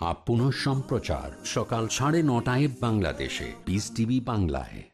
Up পুনঃ সম্প্রচার সকাল সাড়ে নটায় বাংলাদেশে পিস টিভি বাংলায়।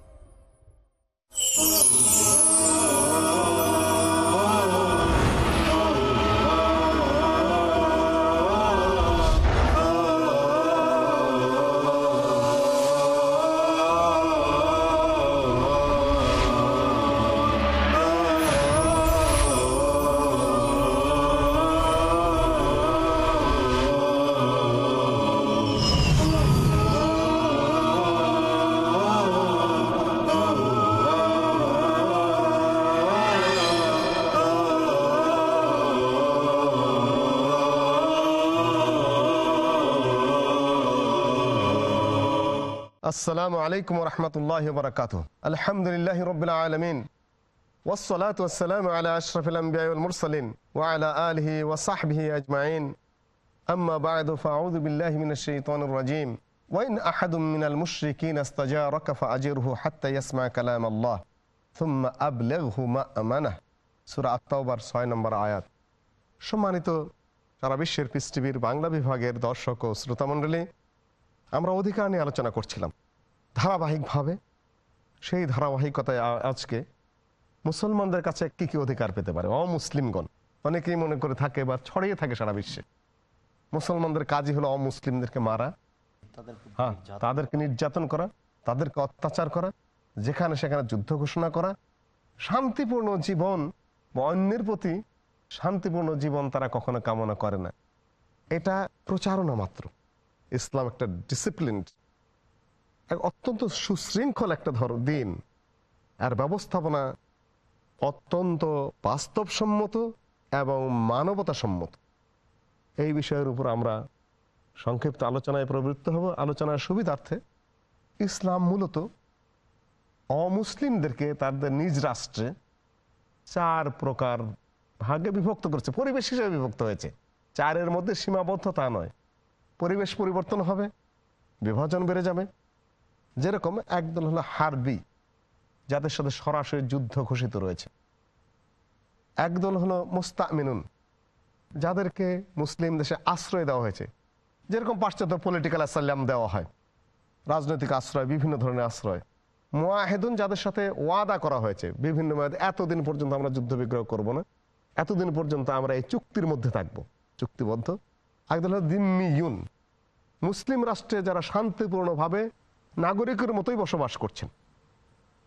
আসসালামু আলাইকুম রহমতুল্লাহ বরকাত আলহামদুলিল্লাহ রবিল আলমিন। ওসলাত ওসালাম আলা আশরফুল মুরসলিন ওয়ালা আলহি ওসাহবিহি আজমাইন। আম্মা বায়দু ফাউদ বিল্লাহ মিন শৈতান রাজিম। ওয়াইন আহাদুম মিনাল মুশরিকিন আস্তাজা রকফা আজিরহু হাত্তা ইয়াসমা কালাম আল্লাহ থুম্মা আবলেগহু মা আমানা সুরা আত্মাউবার ছয় নম্বর আয়াত। সম্মানিত সারা বিশ্বের পিস টিভির বাংলা বিভাগের দর্শক ও শ্রোতামণ্ডলী, আমরা অধিকার নিয়ে আলোচনা করছিলাম। ধারাবাহিকভাবে সেই ধারাবাহিকতায় আজকে মুসলমানদের কাছে কি কি অধিকার পেতে পারে? অমুসলিমগণ অনেকেই মনে করে থাকে বা ছড়িয়ে থাকে সারা বিশ্বে। মুসলমানদের কাজই হলো অমুসলিমদেরকে মারা হ্যাঁ তাদেরকে নির্যাতন করা তাদেরকে অত্যাচার করা যেখানে সেখানে যুদ্ধ ঘোষণা করা শান্তিপূর্ণ জীবন বা অন্যের প্রতি শান্তিপূর্ণ জীবন তারা কখনো কামনা করে না। এটা প্রচারণা মাত্র। ইসলাম একটা ডিসিপ্লিন অত্যন্ত সুশৃঙ্খল একটা ধর, দিন। আর ব্যবস্থাপনা অত্যন্ত বাস্তবসম্মত এবং মানবতা সম্মত এই বিষয়ের উপর আমরা সংক্ষিপ্ত আলোচনায় প্রবৃত্ত হব। আলোচনার সুবিধার্থে ইসলাম মূলত অমুসলিমদেরকে তাদের নিজ রাষ্ট্রে চার প্রকার ভাগে বিভক্ত করেছে। পরিবেশ হিসেবে বিভক্ত হয়েছে। চারের মধ্যে সীমাবদ্ধতা নয়। পরিবেশ পরিবর্তন হবে, বিভাজন বেড়ে যাবে যেরকম একদল হলো হারবি, যাদের সাথে সরাসরি যুদ্ধ ঘোষিত রয়েছে। একদল হলো মুস্তামিনুন, যাদেরকে মুসলিম দেশে আশ্রয় দেওয়া হয়েছে। যেরকম পাশ্চাত্য পলিটিক্যাল অ্যাসাইলাম দেওয়া হয়, রাজনৈতিক আশ্রয়, বিভিন্ন ধরনের আশ্রয়। মোয়াহেদুন যাদের সাথে ওয়াদা করা হয়েছে, বিভিন্ন মেয়াদে এতদিন পর্যন্ত আমরা যুদ্ধ বিগ্রহ করব না, এতদিন পর্যন্ত আমরা এই চুক্তির মধ্যে থাকব, চুক্তিবদ্ধ। একদল হলো দিম্মিউন মুসলিম রাষ্ট্রে যারা শান্তিপূর্ণভাবে নাগরিকের মতোই বসবাস করছেন।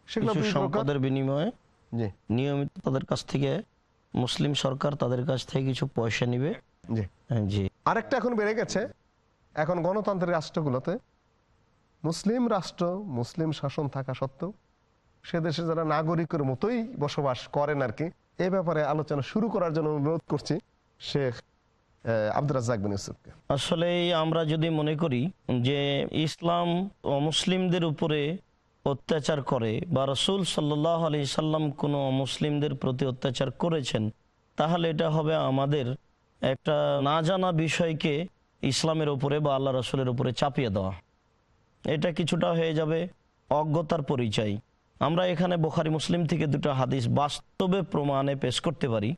সেগুলো সম্পদের বিনিময়ে নিয়মিত তাদের কাছ থেকে মুসলিম সরকার তাদের কাছ থেকে কিছু পয়সা নিবে। জি। হ্যাঁ, আরেকটা এখন বেড়ে গেছে। এখন গণতান্ত্রিক রাষ্ট্রগুলোতে মুসলিম রাষ্ট্র মুসলিম শাসন থাকা সত্ত্বেও সে দেশে যারা নাগরিকের মতোই বসবাস করেন আর কি এ ব্যাপারে আলোচনা শুরু করার জন্য অনুরোধ করছি শেখ আসলে আমরা যদি মনে করি যে ইসলাম অমুসলিমদের উপরে অত্যাচার করে বা রসুল সাল্লাম কোনো মুসলিমদের প্রতি অত্যাচার করেছেন, তাহলে এটা হবে আমাদের একটা না জানা বিষয়কে ইসলামের উপরে বা আল্লাহ রসুলের উপরে চাপিয়ে দেওয়া। এটা কিছুটা হয়ে যাবে অজ্ঞতার পরিচয়। আমরা এখানে বোখারি, মুসলিম থেকে দুটো হাদিস বাস্তবে প্রমাণে পেশ করতে পারি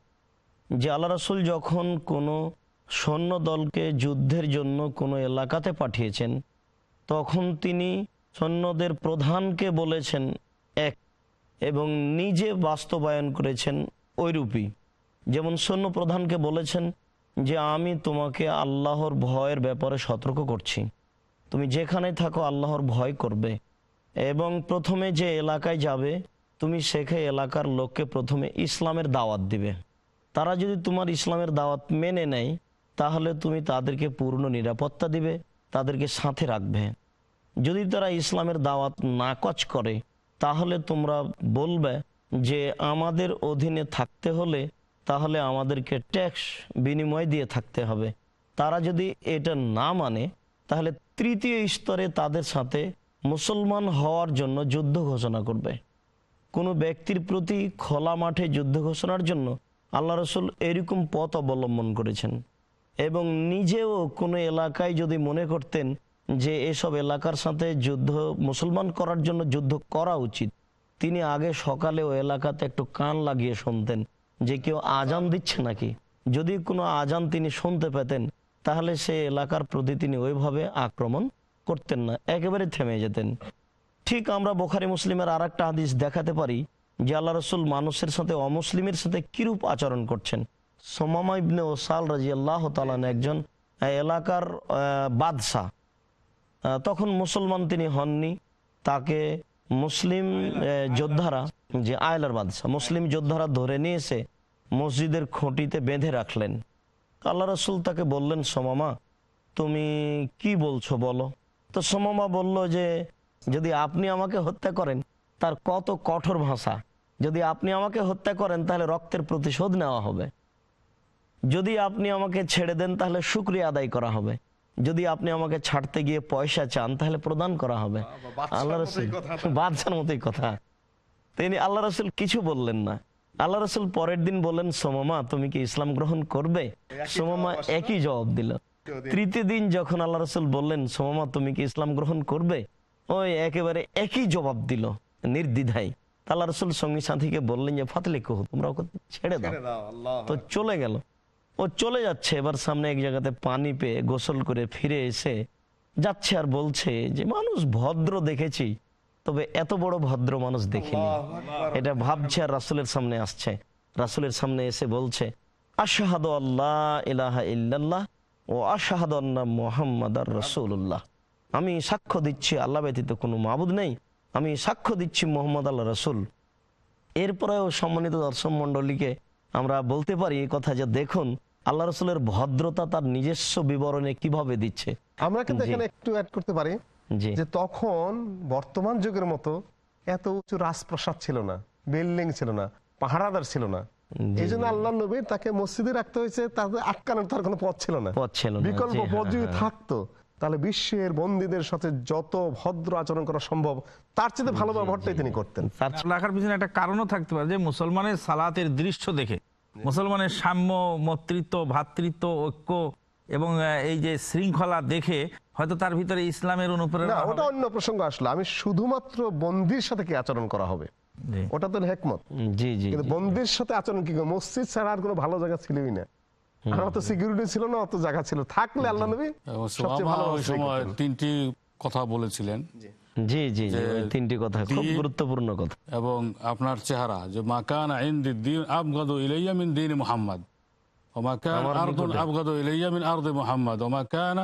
যে আল্লাহ রসুল যখন কোনো সৈন্য দলকে যুদ্ধের জন্য কোনো এলাকাতে পাঠিয়েছেন। তখন তিনি সৈন্যদের প্রধানকে বলেছেন, এক এবং নিজে বাস্তবায়ন করেছেন ওইরূপই যেমন সৈন্য প্রধানকে বলেছেন যে, আমি তোমাকে আল্লাহর ভয়ের ব্যাপারে সতর্ক করছি। তুমি যেখানে থাকো আল্লাহর ভয় করবে এবং প্রথমে যে এলাকায় যাবে, তুমি সেখানে এলাকার লোককে প্রথমে ইসলামের দাওয়াত দিবে। তারা যদি তোমার ইসলামের দাওয়াত মেনে নেয় তাহলে তুমি তাদেরকে পূর্ণ নিরাপত্তা দিবে, তাদেরকে সাথে রাখবে। যদি তারা ইসলামের দাওয়াত নাকচ করে, তাহলে তোমরা বলবে যে আমাদের অধীনে থাকতে হলে তাহলে আমাদেরকে ট্যাক্স বিনিময় দিয়ে থাকতে হবে। তারা যদি এটা না মানে তাহলে তৃতীয় স্তরে তাদের সাথে মুসলমান হওয়ার জন্য যুদ্ধ ঘোষণা করবে। কোনো ব্যক্তির প্রতি খোলা মাঠে যুদ্ধ ঘোষণার জন্য আল্লাহ রসুল এরকম পথ অবলম্বন করেছেন। এবং নিজেও কোনো এলাকায় যদি মনে করতেন যে এসব এলাকার সাথে যুদ্ধ, মুসলমান করার জন্য যুদ্ধ করা উচিত, তিনি আগে সকালে ও এলাকাতে একটু কান লাগিয়ে শুনতেন যে কেউ আজান দিচ্ছে নাকি। যদি কোনো আজান তিনি শুনতে পেতেন, তাহলে সে এলাকার প্রতি তিনি ওইভাবে আক্রমণ করতেন না, একেবারে থেমে যেতেন। ঠিক আমরা বোখারি মুসলিমের আর একটা হাদিস দেখাতে পারি যে আল্লাহ রসুল মানুষের সাথে অমুসলিমের সাথে কিরূপ আচরণ করছেন। সোমামা ইবনে ওসাল রাজি আল্লাহ তালান একজন এলাকার বাদশাহ। তখন মুসলমান তিনি হননি। তাকে মুসলিম যোদ্ধারা, যে আয়লার বাদশাহ, মুসলিম যোদ্ধারা ধরে নিয়ে এসে মসজিদের খুঁটিতে বেঁধে রাখলেন। আল্লাহ রসুল তাকে বললেন, সোমামা, তুমি কি বলছো বলো? তো সোমামা বলল যে, যদি আপনি আমাকে হত্যা করেন, তার কত কঠোর ভাষা। যদি আপনি আমাকে হত্যা করেন, তাহলে রক্তের প্রতিশোধ নেওয়া হবে। যদি আপনি আমাকে ছেড়ে দেন তাহলে শুক্রিয়া আদায় করা হবে। যদি আপনি আমাকে ছাড়তে গিয়ে পয়সা চান তাহলে প্রদান করা হবে। আল্লাহ রসুল বাদশার মতোই কথা। তিনি আল্লাহ রসুল কিছু বললেন না। আল্লাহ রসুল পরের দিন বললেন সোমামা তুমি কি ইসলাম গ্রহণ করবে? সোমামা একই জবাব দিল। তৃতীয় দিন যখন আল্লাহ রসুল বললেন সোমামা তুমি কি ইসলাম গ্রহণ করবে? ওই একেবারে একই জবাব দিল নির্দ্বিধায়। আল্লাহ রসুল সঙ্গী সাথীকে বললেন যে ফাতলে কহু তোমরা ওকে ছেড়ে দাও। তো চলে গেল। ও চলে যাচ্ছে। এবার সামনে এক জায়গাতে পানি পেয়ে গোসল করে ফিরে এসে যাচ্ছে আর বলছে যে মানুষ ভদ্র দেখেছি তবে এত বড় ভদ্র মানুষ দেখিনি। এটা ভাবছে আর রাসুলের সামনে আসছে। রাসুলের সামনে এসে বলছে আশাহাদ আল্লাহ ইলাহা ইল্লাল্লাহ ও আশাহাদ মোহাম্মদ আর রসুল্লাহ আমি সাক্ষ্য দিচ্ছি আল্লাহ ব্যতীত কোনো মাবুদ নেই। আমি সাক্ষ্য দিচ্ছি মোহাম্মদ আল্লাহ রসুল। এরপরেও সম্মানিত দর্শক মন্ডলীকে আমরা বলতে পারি এই কথা যে দেখুন আল্লাহ রসুলের ভদ্রতা তার নিজস্ব বিবরণে কীভাবে দিচ্ছে। আমরা কিন্তু এখানে একটু অ্যাড করতে পারি যে তখন বর্তমান যুগের মতো এত উঁচু রাজপ্রাসাদ ছিল না বিল্ডিং ছিল না পাহারাদার ছিল না। এই জন্য আল্লাহ নবী তাকে মসজিদে রাখতে হয়েছে তাদের আটকানোর তার কোনো পথ ছিল না। পথ ছিল বিকল্প হ্যাঁ, পথ যদি হ্যাঁ। থাকতো তাহলে বিশ্বের বন্দীদের সাথে যত ভদ্র আচরণ করা সম্ভব তার চেয়ে ভালো ব্যবহারটাই তিনি করতেন। তার রাখার পিছনে একটা কারণও থাকতে পারে যে মুসলমানের সালাতের দৃশ্য দেখে। মুসলমানের সাম্য মৈত্রিত্ব ভ্রাতৃত্ব ঐক্য এবং এই যে শৃঙ্খলা দেখে হয়তো তার ভিতরে ইসলামের অনুপ্রেরণা ওটা অন্য প্রসঙ্গ আসলো। আমি শুধুমাত্র বন্দির সাথে কি আচরণ করা হবে? ওটা তো হেকমত জি জি। বন্দির সাথে আচরণ কি? মসজিদ ছাড়া আর কোনো ভালো জায়গা ছিলই না। আর অত সিকিউরিটি ছিল না অত জায়গা ছিল। থাকলে আল্লাহ নবী সবচেয়ে ভালো ওই সময় তিনটি কথা বলেছিলেন। জি। জি জি তিনটি কথা খুব গুরুত্বপূর্ণ কথা। এবং আপনার চেহারা যে মাকান ইনদি দিন আবগাদু ইলাইয়া মিন দিন মুহাম্মদ। ও মাকান আমার আরদুন নিকটে। আবগাদু ইলাইয়া মিন আরদি মুহাম্মদ। ও মাকান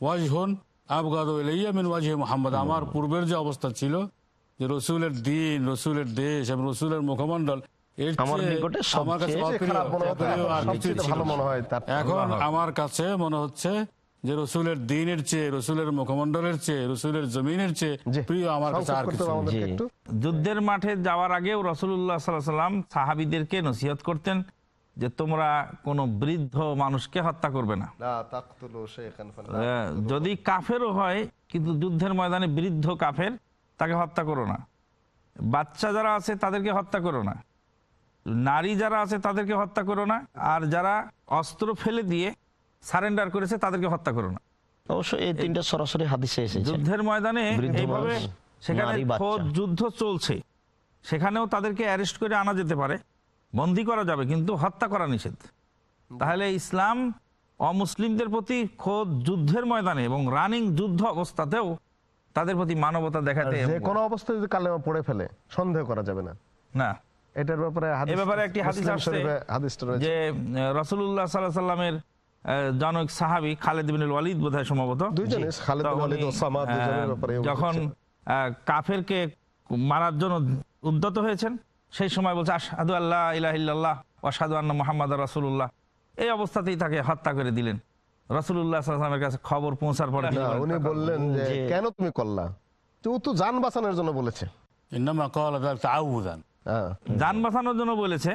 ওয়াজহুন আবগাদু ইলাইয়া মিন আমার পূর্বের যে অবস্থা ছিল যে রসুলের দিন রসুলের দেশ এবং রসুলের মুখমণ্ডল মনে এখন। মনে হয়। আমার কাছে মনে হচ্ছে যে রসুলের দিনের চেয়ে রসুলের মুখমণ্ডলের চেয়ে রসুলের জমিনের চেয়ে প্রিয় আমার কাছে আর কিছু যুদ্ধের মাঠে যাওয়ার আগেও রসুল্লাহ সাল্লাহ সাল্লাম সাহাবিদেরকে নসিহত করতেন যে তোমরা কোনো বৃদ্ধ মানুষকে হত্যা করবে না। আহ, যদি কাফেরও হয় কিন্তু যুদ্ধের ময়দানে বৃদ্ধ কাফের তাকে হত্যা করো না। বাচ্চা যারা আছে তাদেরকে হত্যা করো না। নারী যারা আছে তাদেরকে হত্যা করো না আর যারা অস্ত্র ফেলে দিয়ে সারেন্ডার করেছে তাদেরকে হত্যা করো না। অবশ্য এই তিনটা সরাসরি হাদিসে এসেছে। যুদ্ধের ময়দানে এইভাবে সেখানে নারী, বাচ্চা। খোদ যুদ্ধ চলছে। সেখানেও তাদেরকে অ্যারেস্ট করে আনা যেতে পারে বন্দি করা যাবে কিন্তু হত্যা করা নিষেধ। তাহলে ইসলাম অমুসলিমদের প্রতি খোদ যুদ্ধের ময়দানে এবং রানিং যুদ্ধ অবস্থাতেও তাদের প্রতি মানবতা দেখাতে যে কোনো অবস্থায় যদি কালেমা পড়ে ফেলে সন্দেহ করা যাবে না। না। এটার ব্যাপারে এ ব্যাপারে একটি যে সাল্লামের জনক ওয়ালিদ সম্ভবত। মারার জন্য উদ্যত হয়েছেন সেই সময় বলছে আসাদু আল্লাহ ইলাহা ইল্লাল্লাহ আন্না এই অবস্থাতেই তাকে হত্যা করে দিলেন। রাসূলুল্লাহ সাল্লাল্লাহু কাছে খবর পৌঁছার পরে উনি বললেন যে কেন তুমি করলা? তুই তো জান বাঁচানোর জন্য বলেছে। ইন্নামা যান বাঁচানোর জন্য বলেছে।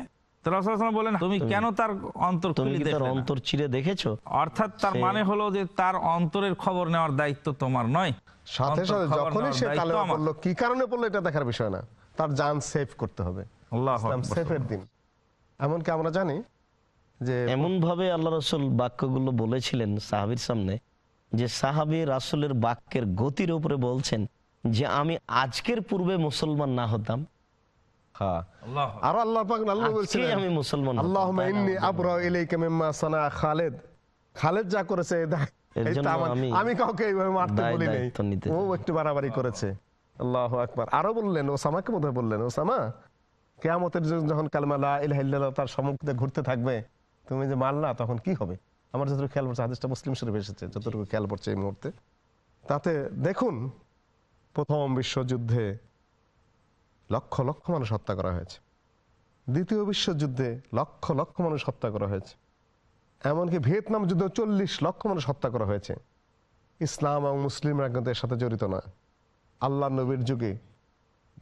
বলেন তুমি কেন তার অন্তর তুমি তার অন্তর চিরে দেখেছ? অর্থাৎ তার মানে হলো যে তার অন্তরের খবর নেওয়ার দায়িত্ব তোমার নয়। সাথে সাথে যখনই সে কালেমা পড়ল কি কারণে পড়ল এটা দেখার বিষয় না। তার জান সেভ করতে হবে। আল্লাহু সেফের দিন। এমনকি আমরা জানি যে এমন ভাবে আল্লাহ রসুল বাক্যগুলো বলেছিলেন সাহাবির সামনে যে সাহাবি রাসুলের বাক্যের গতির উপরে বলছেন যে আমি আজকের পূর্বে মুসলমান না হতাম আরও আল্লাহ পাক আল্লাহ বলছিলেন আমি মুসলমান। আল্লাহুম্মা ইন্নী আবরা ইলাইকা মিম্মা সানা খালেদ। খালেদ যা করেছে আমি আমি কাউকে এইভাবে মারতে বলি নাই। ও একটু বাড়াবাড়ি করেছে। আল্লাহু আকবার। আরও বললেন ওসামাকে বোধহয় বললেন ওসামা কেয়ামতের যখন কালমা লা ইলাহা ইল্লাল্লাহ তার সম্মুখে ঘুরতে থাকবে তুমি যে মারলা তখন কি হবে? আমার যতটুকু খেয়াল পড়ছে হাদিসটা মুসলিম শরীফ এসেছে যতটুকু খেয়াল পড়ছে এই মুহূর্তে। তাতে দেখুন প্রথম বিশ্বযুদ্ধে লক্ষ লক্ষ মানুষ হত্যা করা হয়েছে। দ্বিতীয় বিশ্বযুদ্ধে লক্ষ লক্ষ মানুষ হত্যা করা হয়েছে। এমনকি ভিয়েতনাম যুদ্ধে চল্লিশ লক্ষ মানুষ হত্যা করা হয়েছে। ইসলাম এবং মুসলিমরা কিন্তু এর সাথে জড়িত নয়। আল্লাহ নবীর যুগে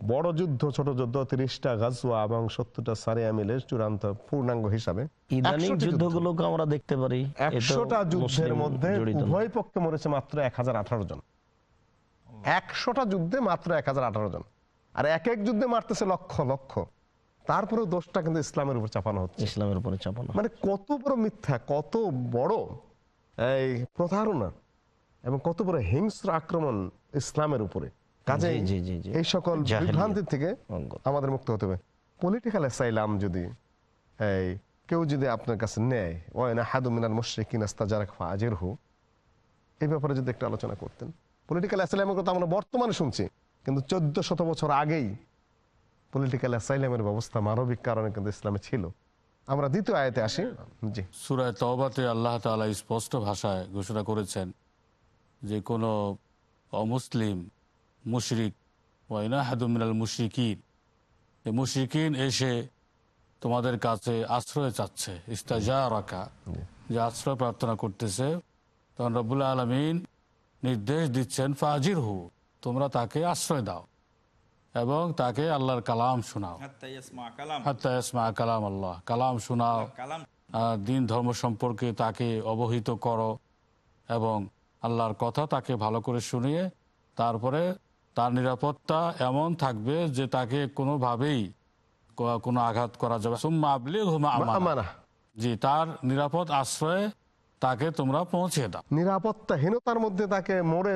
বড় যুদ্ধ ছোট যুদ্ধ তিরিশটা গাজওয়া এবং সত্তরটা সারিয়া মিলে চূড়ান্ত পূর্ণাঙ্গ হিসাবে ইদানিং যুদ্ধগুলোকে আমরা দেখতে পারি। একশোটা যুদ্ধের মধ্যে। উভয় পক্ষে মরেছে মাত্র এক হাজার আঠারো জন। একশোটা যুদ্ধে মাত্র এক হাজার আঠারো জন। আর এক এক যুদ্ধে মারতেছে লক্ষ লক্ষ। তারপরেও দোষটা কিন্তু ইসলামের উপর চাপানো হচ্ছে। ইসলামের উপরে চাপানো মানে কত বড় মিথ্যা কত বড় এই প্রতারণা এবং কত বড় হিংস্র আক্রমণ ইসলামের উপরে। কাজে। এই সকল জাহেলিয়াত। বিভ্রান্তি থেকে। আমাদের মুক্ত হতে হবে। পলিটিক্যাল অ্যাসাইলাম যদি এই কেউ যদি আপনার কাছে নেয় ওয়াইনা হাদু মিনাল মুশরিকিন আস্তাজারাক ফাজিরহু এই ব্যাপারে যদি একটু আলোচনা করতেন। পলিটিক্যাল অ্যাসাইলামের কথা আমরা বর্তমানে শুনছি। কিন্তু চোদ্দ শত বছর আগেই পলিটিক্যাল অ্যাসাইলামের ব্যবস্থা মানবিক কারণে কিন্তু ইসলামে ছিল। আমরা দ্বিতীয় আয়াতে আসি। জি। সুরায় তওবাতে আল্লাহ তাআলা স্পষ্ট ভাষায় ঘোষণা করেছেন যে কোনো অমুসলিম, মুশরিক, ওয়াইনা হাদুমিনাল মুশরিকিন মুশরিকিন এসে তোমাদের কাছে আশ্রয় চাচ্ছে ইস্তাজা রাখা যে আশ্রয় প্রার্থনা করতেছে, তখন রব্বুল আলমিন নির্দেশ দিচ্ছেন ফাজির হু তোমরা তাকে আশ্রয় দাও এবং তাকে আল্লাহর কালাম শোনাও। হাত্তা ইসমা কালাম। আল্লাহ। কালাম শোনাও দিন ধর্ম সম্পর্কে তাকে অবহিত করো এবং আল্লাহর কথা তাকে ভালো করে শুনিয়ে তারপরে তার নিরাপত্তা এমন থাকবে যে তাকে কোনোভাবেই কোনো আঘাত করা যাবে সুম্মা আবলিগ হুমা আমানা। আমানা জি তার নিরাপদ আশ্রয়ে তাকে তোমরা পৌঁছে দাও। নিরাপত্তাহীনতার মধ্যে তাকে মোড়ে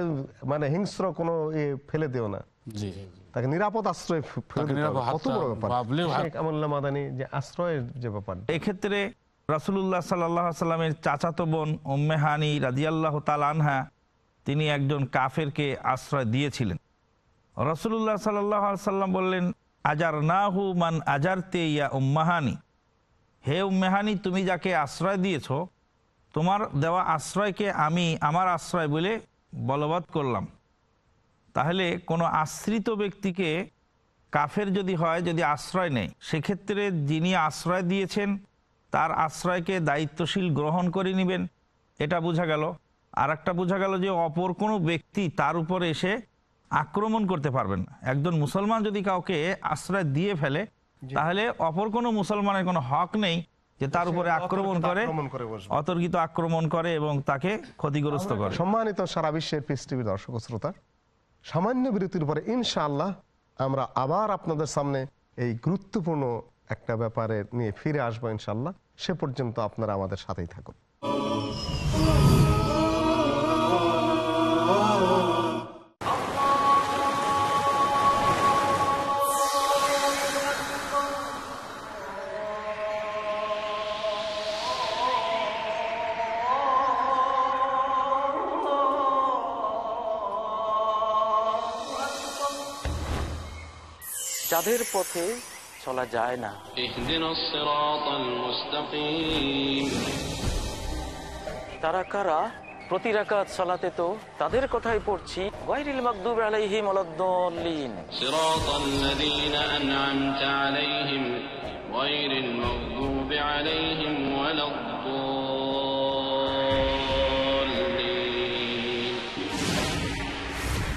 মানে হিংস্র কোনো এ ফেলে দিও না। জি। তাকে নিরাপদ আশ্রয় কত বড় ব্যাপার। মাদানী যে আশ্রয়ের যে ব্যাপার। এক্ষেত্রে রাসুল্লাহ সাল্লাহ সাল্লামের চাচাতো বোন উম্মেহানি রাজিয়াল্লাহ তাল আনহা তিনি একজন কাফেরকে আশ্রয় দিয়েছিলেন। রসুল্লাহ সাল্লাহ সাল্লাম বললেন আজার না হু মান আজার তে ইয়া উম্মাহানি হে উম্মেহানি তুমি যাকে আশ্রয় দিয়েছ তোমার দেওয়া আশ্রয়কে আমি আমার আশ্রয় বলে বলবৎ করলাম। তাহলে কোনো আশ্রিত ব্যক্তিকে কাফের যদি হয় যদি আশ্রয় নেয় সেক্ষেত্রে যিনি আশ্রয় দিয়েছেন তার আশ্রয়কে দায়িত্বশীল গ্রহণ করে নেবেন। এটা বোঝা গেল। আর একটা বোঝা গেল যে অপর কোনো ব্যক্তি তার উপর এসে আক্রমণ করতে পারবেন না। একজন মুসলমান যদি কাউকে আশ্রয় দিয়ে ফেলে তাহলে অপর কোনো মুসলমানের কোনো হক নেই। যে তার উপরে আক্রমণ করে। অতর্কিত আক্রমণ করে এবং তাকে ক্ষতিগ্রস্ত করে। সম্মানিত সারা বিশ্বের পিস টিভির দর্শক শ্রোতা সামান্য বিরতির পরে ইনশাআল্লাহ আমরা আবার আপনাদের সামনে এই গুরুত্বপূর্ণ একটা ব্যাপারে নিয়ে ফিরে আসব ইনশাল্লাহ সে পর্যন্ত আপনারা আমাদের সাথেই থাকুন। যাদের পথে চলা যায় না। তারা কারা? প্রতি রাকাত চলাতে তো তাদের কথাই পড়ছি। গায়রিল মাগদুব আলাইহিম আলাদ-দাল্লিন সিরাতাল লাযীনা আন'আমতা আলাইহিম গায়রিল মাগদুব আলাইহিম ওয়ালাদ-দাল্লিন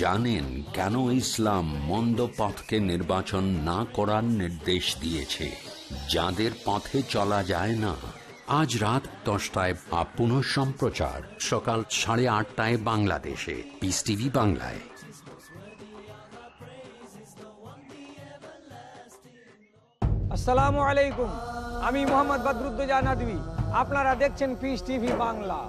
জানেন কেন ইসলাম মন্দ পথকে নির্বাচন না করার নির্দেশ দিয়েছে। যাদের পথে চলা যায় না। আজ রাত দশটায় বা পুনঃ সম্প্রচার, সকাল সাড়ে আটটায় বাংলাদেশে। পিস টিভি বাংলায়। আসসালামু আলাইকুম। আমি মোহাম্মদ বদরুদ্দোজা নদী আপনারা দেখছেন পিস টিভি বাংলা।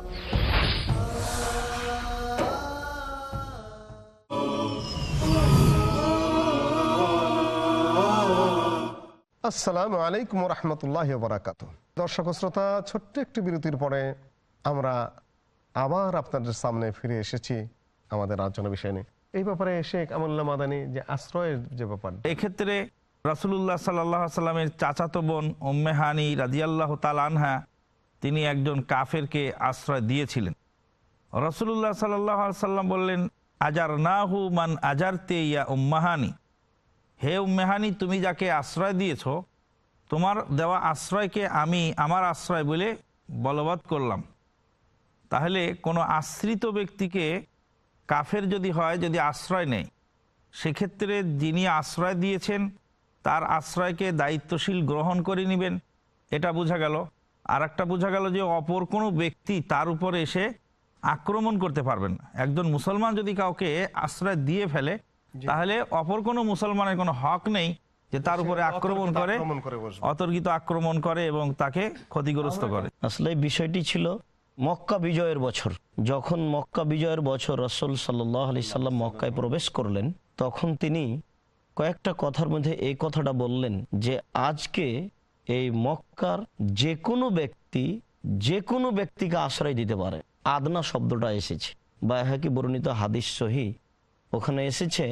আসসালামু আলাইকুম রহমতুল্লাহ বারাকাত দর্শক শ্রোতা, ছোট্ট একটি বিরতির পরে আমরা আবার আপনাদের সামনে ফিরে এসেছি আমাদের আলোচনা বিষয় নিয়ে। এই ব্যাপারে শেখ আমুল্লাহ মাদানি যে আশ্রয়ের যে ব্যাপার। এক্ষেত্রে রাসুলুল্লাহ সাল্লাহ সাল্লামের চাচাতো বোন ওম্মেহানি রাজিয়াল্লাহ তাল আনহা, তিনি একজন কাফেরকে আশ্রয় দিয়েছিলেন। রসুল্লাহ সাল্লাহ সাল্লাম বললেন আজার না হু মান আজার তে ইয়া উম্মাহানি হে উম্মেহানি, তুমি যাকে আশ্রয় দিয়েছ, তোমার দেওয়া আশ্রয়কে আমি আমার আশ্রয় বলে বলবৎ করলাম। তাহলে কোনো আশ্রিত ব্যক্তিকে কাফের যদি হয়, যদি আশ্রয় নেয়, সেক্ষেত্রে যিনি আশ্রয় দিয়েছেন, তার আশ্রয়কে দায়িত্বশীল গ্রহণ করে নেবেন। এটা বোঝা গেল। আর একটা বোঝা গেল যে অপর কোনো ব্যক্তি তার উপরে এসে আক্রমণ করতে পারবেন একজন মুসলমান যদি কাউকে আশ্রয় দিয়ে ফেলে তাহলে অপর কোনো মুসলমানের কোনো হক নেই যে তার উপরে আক্রমণ করে আক্রমণ করে বসবে। অতর্কিত আক্রমণ করে এবং তাকে ক্ষতিগ্রস্ত করে। আসলে বিষয়টি ছিল মক্কা বিজয়ের বছর। যখন মক্কা বিজয়ের বছর রসুল সাল্লাহ আলি সাল্লাম মক্কায় প্রবেশ করলেন তখন তিনি কয়েকটা কথার মধ্যে এই কথাটা বললেন যে আজকে এই মক্কার যে কোনো ব্যক্তি যে কোনো ব্যক্তিকে আশ্রয় দিতে পারে। আদনা শব্দটা এসেছে। বা কি বর্ণিত হাদিস সহি ওখানে এসেছে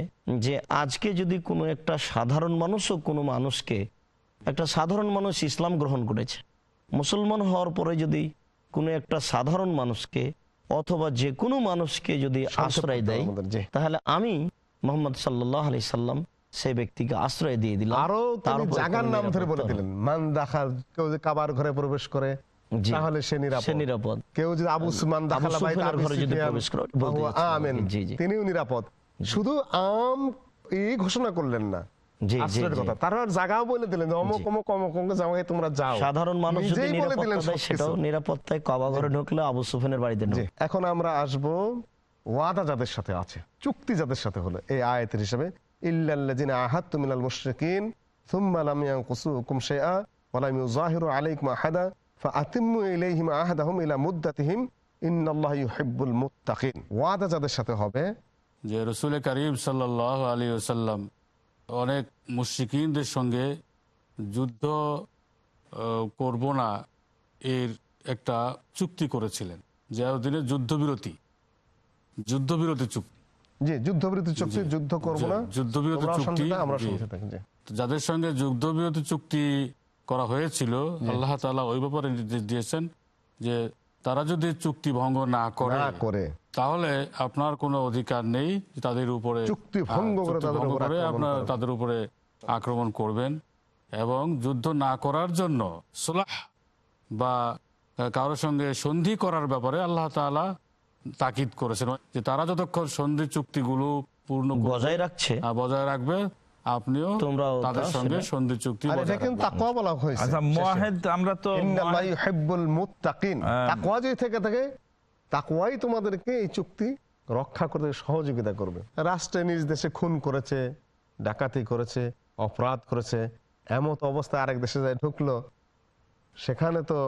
যে আজকে যদি কোনো একটা সাধারণ মানুষও কোনো মানুষকে একটা সাধারণ মানুষ ইসলাম গ্রহণ করেছে মুসলমান হওয়ার পরে যদি কোনো একটা সাধারণ মানুষকে অথবা যে কোনো মানুষকে যদি আশ্রয় দেয় তাহলে আমি মোহাম্মদ সাল্লাহ আলি সাল্লাম সেই ব্যক্তিকে আশ্রয় দিয়ে দিলাম। আরও তার জাগার নাম ধরে বলে দিলেন মান দাখাল কেউ কাবার ঘরে প্রবেশ করে তাহলে সে নিরাপদ। সে নিরাপদ। কেউ যদি আবু সুমান দাখালা বাইত ঘরে যদি প্রবেশ করে, বলতে ফাহুয়া যাচ্ছিলাম। আমিন। তিনিও নিরাপদ। শুধু আম এই ঘোষণা করলেন না। জি, জি, আশ্রয়ের জি। কথা। তার জায়গাও বলে দিলেন অমুক অমুক অমুক অমুক জায়গায় তোমরা যাও। সাধারণ মানুষ যদি নিজেই বলে দিলেন নিরাপত্তা সেটাও নিরাপত্তায় কবা ঘরে ঢুকলে আবু সুফেনের বাড়িতে এখন আমরা আসব ওয়াদা যাদের সাথে আছে চুক্তি যাদের সাথে হলো। এই আয়াতের হিসেবে ইল্লাল্লাযিনা আহাদতু মিনাল মুশরিকিন থুম্মা লাম ইয়ানকুসুকুম শাইআ ওয়া লাম ইউযাহিরু আলাইকুম আহাদা ফাআতিম্মু ইলাইহিম আহাদাহুম ইলা মুদ্দাতিহিম ইন্নাল্লাহা ইউহিব্বুল মুত্তাকিন। ওয়াদা যাদের সাথে হবে যে রসুল করিম সাল্লাহ আলী ওসাল্লাম অনেক মুশিকিনদের সঙ্গে যুদ্ধ করব না এর একটা চুক্তি করেছিলেন। যে যুদ্ধবিরতি যুদ্ধবিরতি চুক্তি। জি যুদ্ধবিরতি চুক্তি যুদ্ধ করব না। যুদ্ধবিরতি চুক্তি, আমরা জি। থাকি, যাদের সঙ্গে যুদ্ধবিরতি চুক্তি করা হয়েছিল আল্লাহ তালা ওই ব্যাপারে নির্দেশ দিয়েছেন যে তারা যদি চুক্তি ভঙ্গ না করে না করে। তাহলে আপনার কোনো অধিকার নেই তাদের উপরে চুক্তি ভঙ্গ হ্যাঁ, করে আপনার তাদের উপরে আক্রমণ করবেন এবং যুদ্ধ না করার জন্য সুলাহ বা কারোর সঙ্গে সন্ধি করার ব্যাপারে আল্লাহ তাআলা তাকিদ করেছেন যে তারা যতক্ষণ সন্ধি চুক্তিগুলো পূর্ণ বজায় রাখছে। বজায় রাখবে আপনিও তোমরাও তা তাদের সঙ্গে সন্ধি চুক্তি আর এটা বজায় কিন্তু রাখবে। তাকওয়া বলা হয়েছে। আচ্ছা আমরা তো ইন্নাল্লাহা ইউহিব্বুল মুত্তাকিন। তাকওয়া যদি থেকে থাকে তাকওয়াই তোমাদেরকে এই চুক্তি রক্ষা করতে সহযোগিতা করবে রাষ্ট্রে নিজ দেশে খুন করেছে ডাকাতি করেছে অপরাধ করেছে এমত অবস্থায় আরেক দেশে যায় ঢুকলো সেখানে তো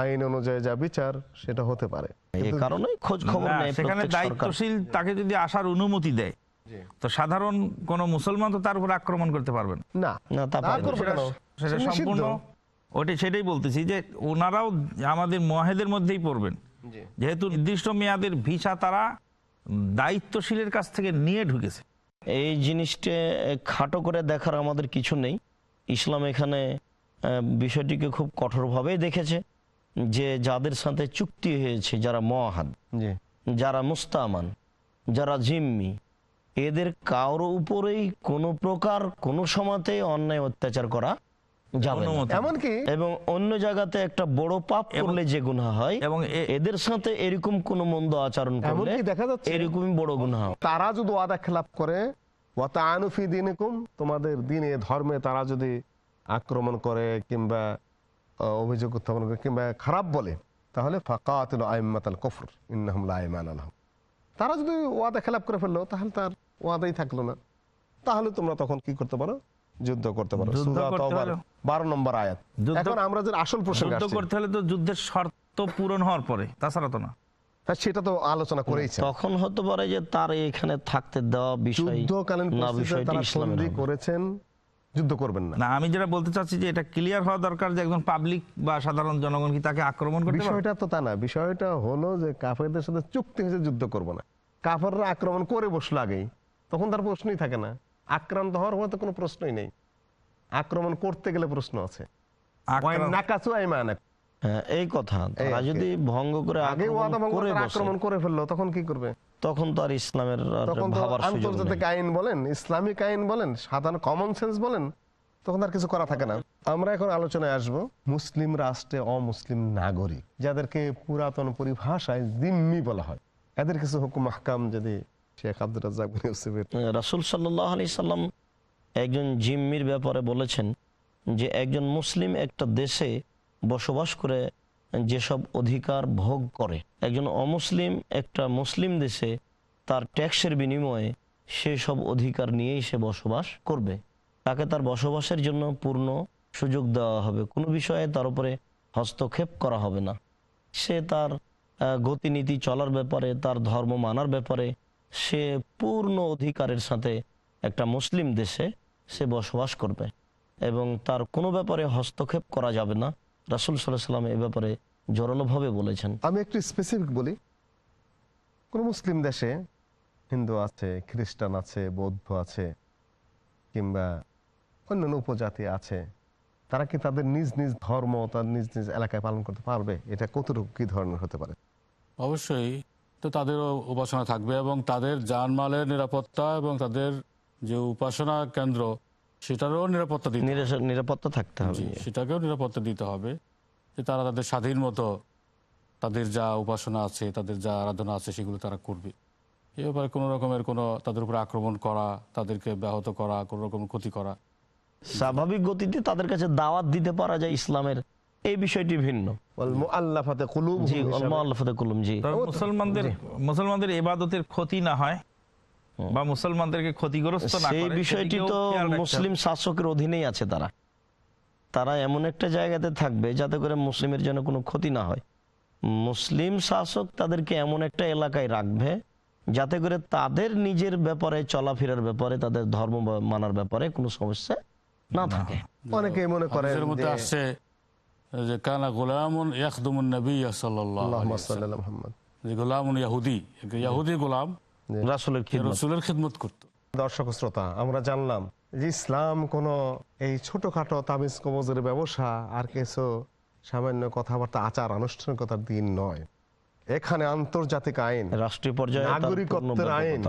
আইন অনুযায়ী যা বিচার সেটা হতে পারে এই কারণে খোঁজ খবর সেখানে দায়িত্বশীল তাকে যদি আসার অনুমতি দেয় তো সাধারণ কোন মুসলমান তো তার উপর আক্রমণ করতে পারবে না? সেটা সম্পূর্ণ। ওটা সেটাই বলতেছি যে ওনারাও আমাদের মহেদের মধ্যেই পড়বেন। যেহেতু নির্দিষ্ট মেয়াদের ভিসা তারা দায়িত্বশীলের কাছ থেকে নিয়ে ঢুকেছে। এই জিনিসটা খাটো করে দেখার আমাদের কিছু নেই। ইসলাম এখানে বিষয়টিকে খুব কঠোরভাবেই দেখেছে যে যাদের সাথে চুক্তি হয়েছে যারা মহাদ জি। যারা মুস্তামান যারা জিম্মি এদের কারও উপরেই কোনো প্রকার কোনো সময়তে অন্যায় অত্যাচার করা যাবে এমনকি এবং অন্য জায়গাতে একটা বড় পাপ করলে যে গুনাহ হয় এবং এদের সাথে এরকম কোন মন্দ আচরণ করলে দেখা যাচ্ছে এরকমই বড় গুনাহ। তারা যদি ওয়াদা খেলাপ করে ওয়াতানুফি দিনকুম তোমাদের দিনে ধর্মে তারা যদি আক্রমণ করে কিংবা অভিযোগ উত্থাপন করে কিংবা খারাপ বলে তাহলে ফাকাতুল আইম্মাতাল কফর ইন্নাহুম লা ঈমান লাহুম। তারা যদি ওয়াদা খেলাপ করে ফেলল তাহলে তার ওয়াদাই থাকল না। তাহলে তোমরা তখন কি করতে পারো? যুদ্ধ করতে পারো। যুদ্ধ সূরা তাওবার 12 নম্বর আয়াত। এখন আমরা যে আসল প্রসঙ্গে যুদ্ধ করতে হলে তো যুদ্ধের শর্ত পূরণ হওয়ার পরে তাছাড়া তো না। হ্যাঁ, সেটা তো আলোচনা করেইছে। তখন হতে পারে যে তার এখানে থাকতে দেওয়া বিষয় যুদ্ধকালীন তারা। করেছেন যুদ্ধ করবেন না। না আমি যেটা বলতে চাচ্ছি যে এটা ক্লিয়ার হওয়া দরকার যে একজন পাবলিক বা সাধারণ জনগণ কি তাকে আক্রমণ করতে বিষয়টা তো তা না বিষয়টা হলো যে কাফেরদের সাথে চুক্তি হয়েছে যুদ্ধ করব না। কাফেররা আক্রমণ করে বসল আগেই তখন তার প্রশ্নই থাকে না। আক্রান্ত হওয়ার হয়তো কোনো প্রশ্নই নেই। আক্রমণ করতে গেলে প্রশ্ন আছে। হ্যাঁ, এই কথা। তারা যদি ভঙ্গ করে আগে আক্রমণ করে ফেলল তখন কি করবে? তখন তো আর ইসলামের আন্তর্জাতিক আইন বলেন ইসলামিক আইন বলেন সাধারণ কমন সেন্স বলেন তখন আর কিছু করা থাকে না। আমরা এখন আলোচনায় আসব মুসলিম রাষ্ট্রে অমুসলিম নাগরিক যাদেরকে পুরাতন পরিভাষায় জিম্মি বলা হয়। এদের কিছু হুকুম হাকাম যদি শেখ আব্দুল রাজ্জাক বিন ইউসুফের। রাসুল সাল্লাহ আলি সাল্লাম একজন জিম্মির ব্যাপারে বলেছেন যে, একজন মুসলিম একটা দেশে বসবাস করে যেসব অধিকার ভোগ করে, একজন অমুসলিম একটা মুসলিম দেশে তার ট্যাক্সের বিনিময়ে সেসব অধিকার নিয়েই সে বসবাস করবে। তাকে তার বসবাসের জন্য পূর্ণ সুযোগ দেওয়া হবে, কোনো বিষয়ে তার উপরে হস্তক্ষেপ করা হবে না। সে তার গতিনীতি চলার ব্যাপারে, তার ধর্ম মানার ব্যাপারে সে পূর্ণ অধিকারের সাথে একটা মুসলিম দেশে সে বসবাস করবে এবং তার কোনো ব্যাপারে হস্তক্ষেপ করা যাবে না। রাসুল সাল্লাহ সাল্লাম এ ব্যাপারে জোরালোভাবে বলেছেন। আমি একটু স্পেসিফিক বলি। কোন মুসলিম দেশে হিন্দু আছে খ্রিস্টান আছে বৌদ্ধ আছে কিংবা অন্যান্য উপজাতি আছে তারা কি তাদের নিজ নিজ ধর্ম তার নিজ নিজ এলাকায় পালন করতে পারবে? এটা কতটুকু কি ধরনের হতে পারে? অবশ্যই তো তাদেরও উপাসনা থাকবে এবং তাদের জানমালের নিরাপত্তা এবং তাদের যে উপাসনা কেন্দ্র সেটারও নিরাপত্তা দিতে নিরাপত্তা থাকতে হবে। সেটাকেও নিরাপত্তা দিতে হবে যে তারা তাদের স্বাধীন মতো তাদের যা উপাসনা আছে তাদের যা আরাধনা আছে সেগুলো তারা করবে। এ ব্যাপারে কোনো রকমের কোনো তাদের উপর আক্রমণ করা তাদেরকে ব্যাহত করা কোনো রকম ক্ষতি করা। স্বাভাবিক গতিতে তাদের কাছে দাওয়াত দিতে পারা যায় ইসলামের এই বিষয়টি ভিন্ন। মুসলমানদের মুসলমানদের এবাদতের ক্ষতি না হয় বা মুসলমানদেরকে ক্ষতিগ্রস্ত না সেই করে বিষয়টি তো। মুসলিম শাসকের অধীনেই আছে তারা। তারা এমন একটা জায়গাতে থাকবে যাতে করে মুসলিমের যেন কোনো ক্ষতি না হয়। মুসলিম শাসক তাদেরকে এমন একটা এলাকায় রাখবে যাতে করে তাদের নিজের ব্যাপারে চলাফেরার ব্যাপারে তাদের ধর্ম মানার ব্যাপারে কোনো সমস্যা না থাকে। অনেকে মনে করে যে- কানা গোলামুন ইয়াখদুমুন নবী মুহাম্মদ। যে গোলামুন ইয়াহুদি এক ইয়াহুদি গোলাম রাসুলের খিদমত রসুলের খিদমত। করতো দর্শক শ্রোতা আমরা জানলাম যে ইসলাম কোন এই ছোটখাটো তাবিজ কবজের ব্যবসা আর কিছু সামান্য কথাবার্তা আচার আনুষ্ঠানিকতার দিন নয়। এখানে আন্তর্জাতিক আইন রাষ্ট্রীয় পর্যায়ে নাগরিকত্বের আইন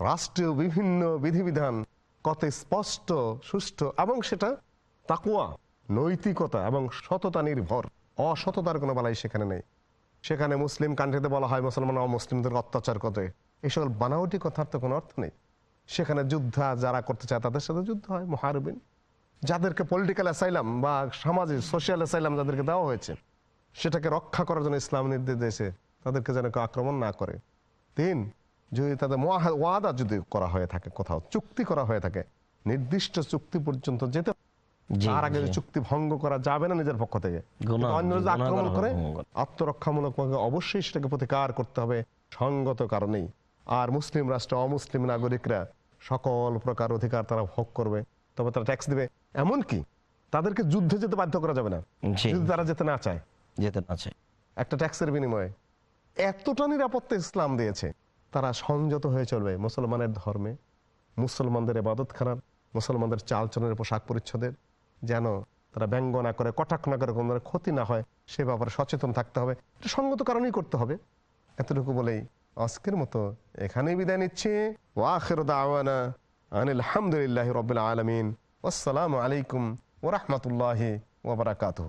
রাষ্ট্রীয় বিভিন্ন বিধিবিধান কত স্পষ্ট সুষ্ঠু এবং সেটা তাকুয়া নৈতিকতা এবং সততা নির্ভর। অসততার কোনো বেলায় সেখানে নেই। সেখানে মুসলিম কান্ট্রিতে বলা হয় মুসলমান অমুসলিমদের অত্যাচার করে। এই সকল বানাওটি কথার তো কোনো অর্থ নেই। সেখানে যুদ্ধ যারা করতে চায় তাদের সাথে যুদ্ধ হয়, মহারবিন। যাদেরকে পলিটিক্যাল অ্যাসাইলাম বা সামাজিক সোশ্যাল অ্যাসাইলাম যাদেরকে দেওয়া হয়েছে, সেটাকে রক্ষা করার জন্য ইসলাম নির্দেশ দিয়েছে, তাদেরকে যেন আক্রমণ না করে। তিন, যদি তাদের ওয়াদা যদি করা হয়ে থাকে কোথাও, চুক্তি করা হয়ে থাকে, নির্দিষ্ট চুক্তি পর্যন্ত যেতে তার আগে চুক্তি ভঙ্গ করা যাবে না নিজের পক্ষ থেকে গুনাহ, অন্য যদি আক্রমণ করে আত্মরক্ষামূলক অবশ্যই সেটাকে প্রতিকার করতে হবে সঙ্গত কারণেই। আর মুসলিম রাষ্ট্র অমুসলিম নাগরিকরা সকল প্রকার অধিকার তারা ভোগ করবে তবে তারা ট্যাক্স দিবে। এমনকি তাদেরকে যুদ্ধে যেতে বাধ্য করা যাবে না যদি তারা যেতে না চায়। যেতে না চাই একটা ট্যাক্সের বিনিময়ে এতটা নিরাপত্তা ইসলাম দিয়েছে তারা সংযত হয়ে চলবে মুসলমানের ধর্মে মুসলমানদের এবাদত খানার মুসলমানদের চালচলনের পোশাক পরিচ্ছদের যেন তারা ব্যঙ্গ না করে, কটাক্ষ না করে, কোনো ধরনের ক্ষতি না হয়, সে ব্যাপারে সচেতন থাকতে হবে। এটা সঙ্গত কারণেই করতে হবে। এতটুকু বলেই আজকের মতো এখানেই বিদায় নিচ্ছি। ওয়াখির রবিল আলমিন। আসসালামু আলাইকুম ওরহমতুল্লাহি ওবরাকাতুহ